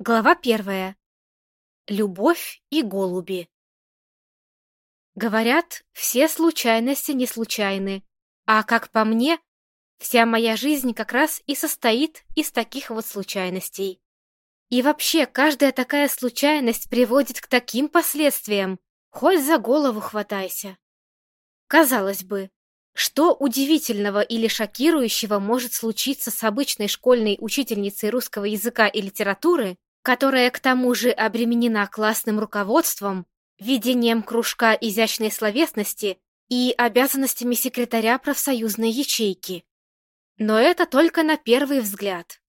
Глава первая. Любовь и голуби. Говорят, все случайности не случайны, а, как по мне, вся моя жизнь как раз и состоит из таких вот случайностей. И вообще, каждая такая случайность приводит к таким последствиям, хоть за голову хватайся. Казалось бы, что удивительного или шокирующего может случиться с обычной школьной учительницей русского языка и литературы, которая к тому же обременена классным руководством, ведением кружка изящной словесности и обязанностями секретаря профсоюзной ячейки. Но это только на первый взгляд.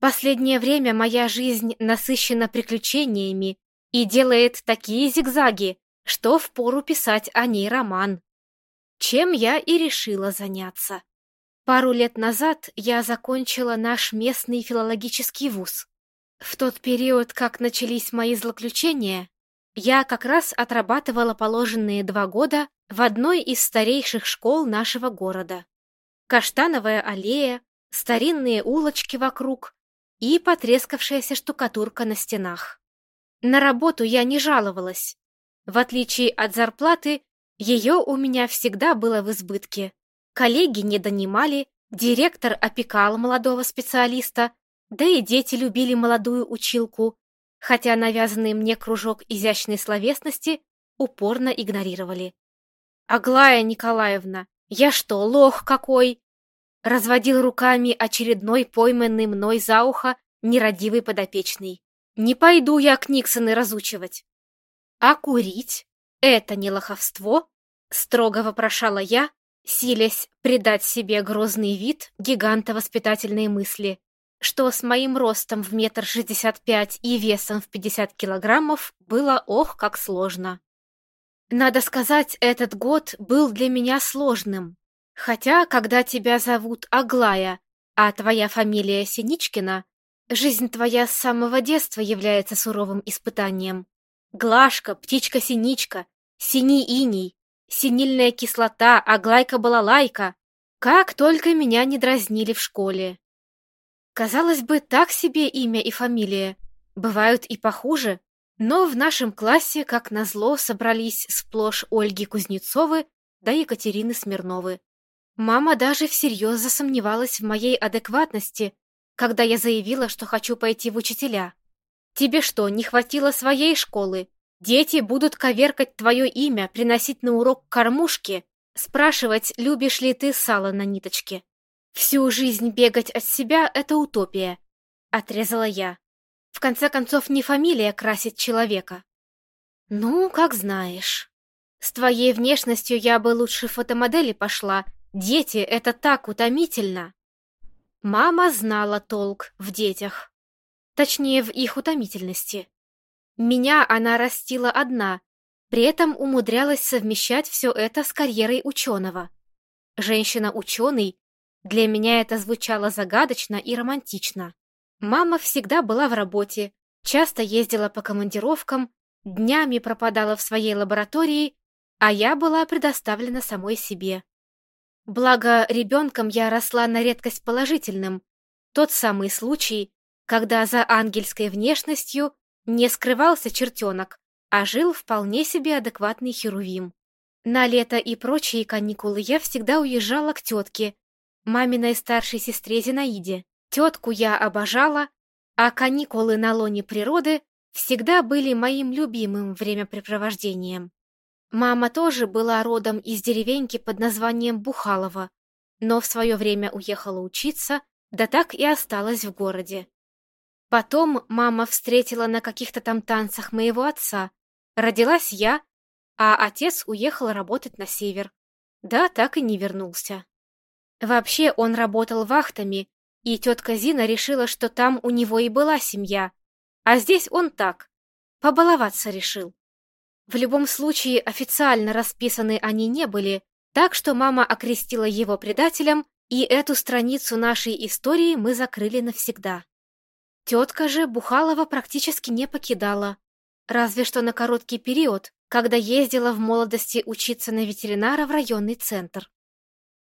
Последнее время моя жизнь насыщена приключениями и делает такие зигзаги, что впору писать о ней роман. Чем я и решила заняться. Пару лет назад я закончила наш местный филологический вуз. В тот период, как начались мои злоключения, я как раз отрабатывала положенные два года в одной из старейших школ нашего города. Каштановая аллея, старинные улочки вокруг и потрескавшаяся штукатурка на стенах. На работу я не жаловалась. В отличие от зарплаты, ее у меня всегда было в избытке. Коллеги не донимали, директор опекал молодого специалиста, да и дети любили молодую училку, хотя навязанный мне кружок изящной словесности упорно игнорировали. «Аглая Николаевна, я что, лох какой?» Разводил руками очередной пойманный мной за ухо нерадивый подопечный. «Не пойду я к Никсоны разучивать». «А курить? Это не лоховство?» Строго вопрошала я, силясь придать себе грозный вид гиганта воспитательной мысли что с моим ростом в метр шестьдесят пять и весом в пятьдесят килограммов было ох, как сложно. Надо сказать, этот год был для меня сложным. Хотя, когда тебя зовут Аглая, а твоя фамилия Синичкина, жизнь твоя с самого детства является суровым испытанием. Глашка, птичка-синичка, синий иней, синильная кислота, Аглайка-балалайка. Как только меня не дразнили в школе. Казалось бы, так себе имя и фамилия. Бывают и похуже. Но в нашем классе, как назло, собрались сплошь Ольги Кузнецовы да Екатерины Смирновы. Мама даже всерьез засомневалась в моей адекватности, когда я заявила, что хочу пойти в учителя. «Тебе что, не хватило своей школы? Дети будут коверкать твое имя, приносить на урок кормушки, спрашивать, любишь ли ты сало на ниточке». «Всю жизнь бегать от себя — это утопия», — отрезала я. «В конце концов, не фамилия красит человека». «Ну, как знаешь. С твоей внешностью я бы лучше фотомодели пошла. Дети — это так утомительно». Мама знала толк в детях. Точнее, в их утомительности. Меня она растила одна, при этом умудрялась совмещать все это с карьерой ученого. Женщина-ученый для меня это звучало загадочно и романтично. Мама всегда была в работе, часто ездила по командировкам, днями пропадала в своей лаборатории, а я была предоставлена самой себе. Благо, ребенком я росла на редкость положительным. Тот самый случай, когда за ангельской внешностью не скрывался чертенок, а жил вполне себе адекватный херувим. На лето и прочие каникулы я всегда уезжала к тетке, маминой старшей сестре Зинаиде. Тетку я обожала, а каникулы на лоне природы всегда были моим любимым времяпрепровождением. Мама тоже была родом из деревеньки под названием Бухалово, но в свое время уехала учиться, да так и осталась в городе. Потом мама встретила на каких-то там танцах моего отца. Родилась я, а отец уехал работать на север. Да, так и не вернулся. Вообще он работал вахтами, и тетка Зина решила, что там у него и была семья. А здесь он так, побаловаться решил. В любом случае, официально расписаны они не были, так что мама окрестила его предателем, и эту страницу нашей истории мы закрыли навсегда. Тетка же Бухалова практически не покидала, разве что на короткий период, когда ездила в молодости учиться на ветеринара в районный центр.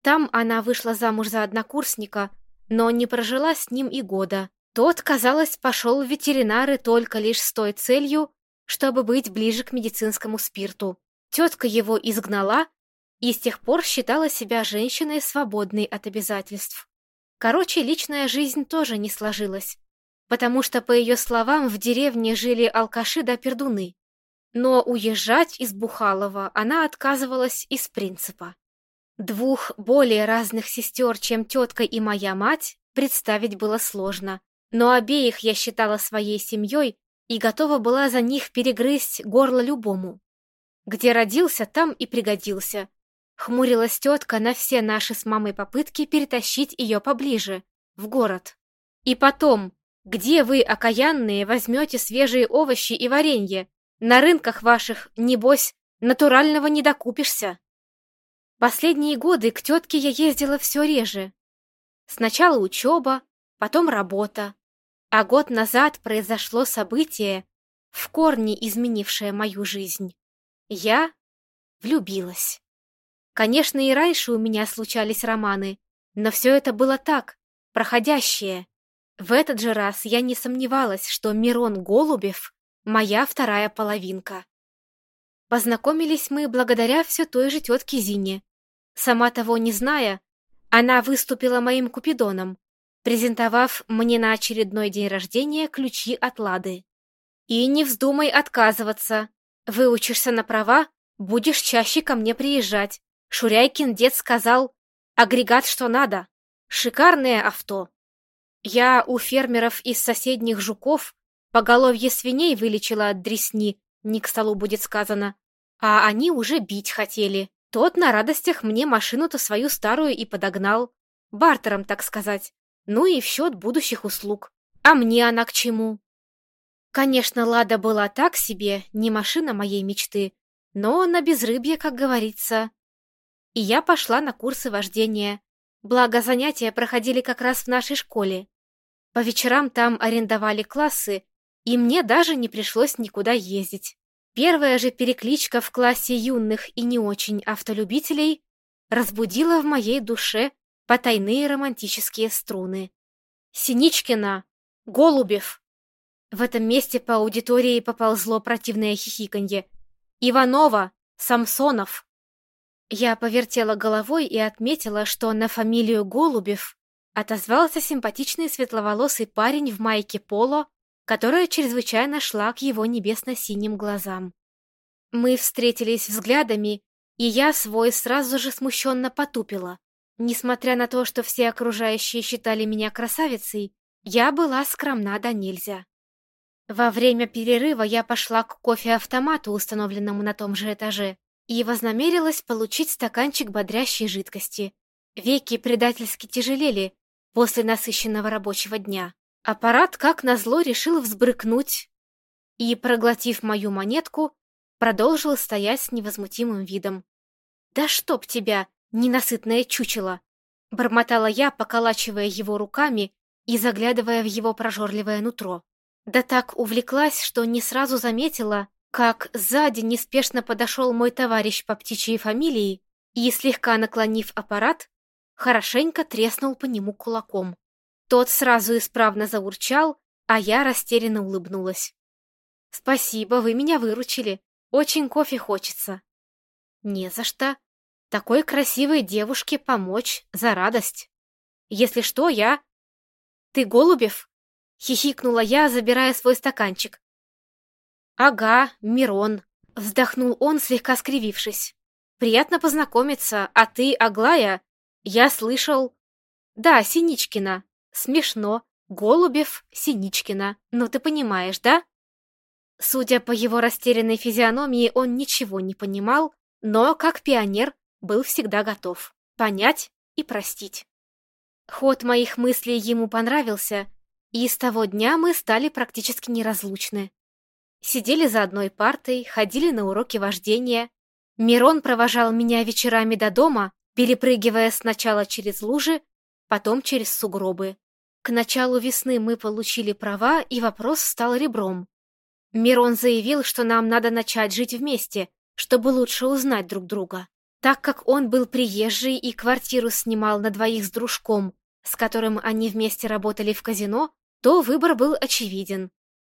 Там она вышла замуж за однокурсника, но не прожила с ним и года, Тот, казалось, пошел в ветеринары только лишь с той целью, чтобы быть ближе к медицинскому спирту. Тетка его изгнала и с тех пор считала себя женщиной, свободной от обязательств. Короче, личная жизнь тоже не сложилась, потому что, по ее словам, в деревне жили алкаши да пердуны. Но уезжать из Бухалова она отказывалась из принципа. Двух более разных сестер, чем тетка и моя мать, представить было сложно, но обеих я считала своей семьей и готова была за них перегрызть горло любому. Где родился, там и пригодился. Хмурилась тетка на все наши с мамой попытки перетащить ее поближе, в город. И потом, где вы, окаянные, возьмете свежие овощи и варенье? На рынках ваших, небось, натурального не докупишься. Последние годы к тетке я ездила все реже. Сначала учеба, потом работа. А год назад произошло событие, в корне изменившее мою жизнь. Я влюбилась. Конечно, и раньше у меня случались романы, но все это было так, проходящее. В этот же раз я не сомневалась, что Мирон Голубев Моя вторая половинка. Познакомились мы благодаря все той же тетке Зине. Сама того не зная, она выступила моим купидоном, презентовав мне на очередной день рождения ключи от Лады. И не вздумай отказываться. Выучишься на права, будешь чаще ко мне приезжать. Шуряйкин дед сказал, агрегат что надо. Шикарное авто. Я у фермеров из соседних жуков Поголовье свиней вылечила от дресни, не к столу будет сказано. А они уже бить хотели. Тот на радостях мне машину-то свою старую и подогнал. Бартером, так сказать. Ну и в счет будущих услуг. А мне она к чему? Конечно, Лада была так себе, не машина моей мечты, но на безрыбье, как говорится. И я пошла на курсы вождения. Благо, занятия проходили как раз в нашей школе. По вечерам там арендовали классы, и мне даже не пришлось никуда ездить. Первая же перекличка в классе юных и не очень автолюбителей разбудила в моей душе потайные романтические струны. Синичкина, Голубев. В этом месте по аудитории поползло противное хихиканье. Иванова, Самсонов. Я повертела головой и отметила, что на фамилию Голубев отозвался симпатичный светловолосый парень в майке поло которая чрезвычайно шла к его небесно-синим глазам. Мы встретились взглядами, и я свой сразу же смущенно потупила. Несмотря на то, что все окружающие считали меня красавицей, я была скромна до нельзя. Во время перерыва я пошла к кофе-автомату, установленному на том же этаже, и вознамерилась получить стаканчик бодрящей жидкости. Веки предательски тяжелели после насыщенного рабочего дня. Аппарат, как назло, решил взбрыкнуть и, проглотив мою монетку, продолжил стоять с невозмутимым видом. «Да чтоб тебя, ненасытное чучело!» — бормотала я, поколачивая его руками и заглядывая в его прожорливое нутро. Да так увлеклась, что не сразу заметила, как сзади неспешно подошел мой товарищ по птичьей фамилии и, слегка наклонив аппарат, хорошенько треснул по нему кулаком. Тот сразу исправно заурчал, а я растерянно улыбнулась. «Спасибо, вы меня выручили. Очень кофе хочется». «Не за что. Такой красивой девушке помочь за радость. Если что, я...» «Ты Голубев?» — хихикнула я, забирая свой стаканчик. «Ага, Мирон», — вздохнул он, слегка скривившись. «Приятно познакомиться, а ты, Аглая, я слышал...» «Да, Синичкина, Смешно. Голубев, Синичкина. Ну ты понимаешь, да? Судя по его растерянной физиономии, он ничего не понимал, но, как пионер, был всегда готов понять и простить. Ход моих мыслей ему понравился, и с того дня мы стали практически неразлучны. Сидели за одной партой, ходили на уроки вождения. Мирон провожал меня вечерами до дома, перепрыгивая сначала через лужи, потом через сугробы. К началу весны мы получили права, и вопрос стал ребром. Мирон заявил, что нам надо начать жить вместе, чтобы лучше узнать друг друга. Так как он был приезжий и квартиру снимал на двоих с дружком, с которым они вместе работали в казино, то выбор был очевиден.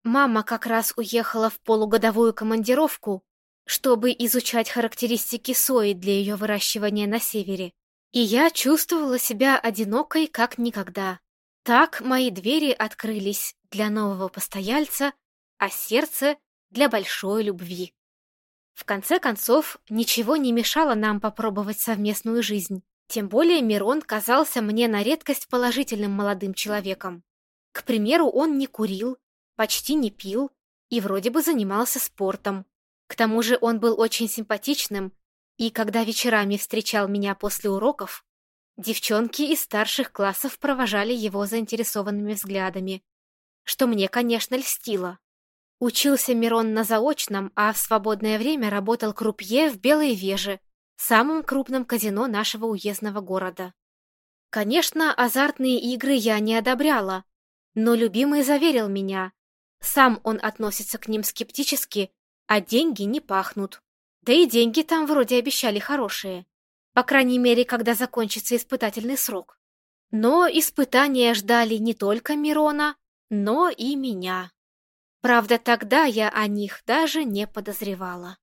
Мама как раз уехала в полугодовую командировку, чтобы изучать характеристики сои для ее выращивания на севере. И я чувствовала себя одинокой как никогда. Так мои двери открылись для нового постояльца, а сердце — для большой любви. В конце концов, ничего не мешало нам попробовать совместную жизнь. Тем более Мирон казался мне на редкость положительным молодым человеком. К примеру, он не курил, почти не пил и вроде бы занимался спортом. К тому же он был очень симпатичным, и когда вечерами встречал меня после уроков, девчонки из старших классов провожали его заинтересованными взглядами, что мне, конечно, льстило. Учился Мирон на заочном, а в свободное время работал крупье в Белой Веже, самом крупном казино нашего уездного города. Конечно, азартные игры я не одобряла, но любимый заверил меня. Сам он относится к ним скептически, а деньги не пахнут. Да и деньги там вроде обещали хорошие. По крайней мере, когда закончится испытательный срок. Но испытания ждали не только Мирона, но и меня. Правда, тогда я о них даже не подозревала.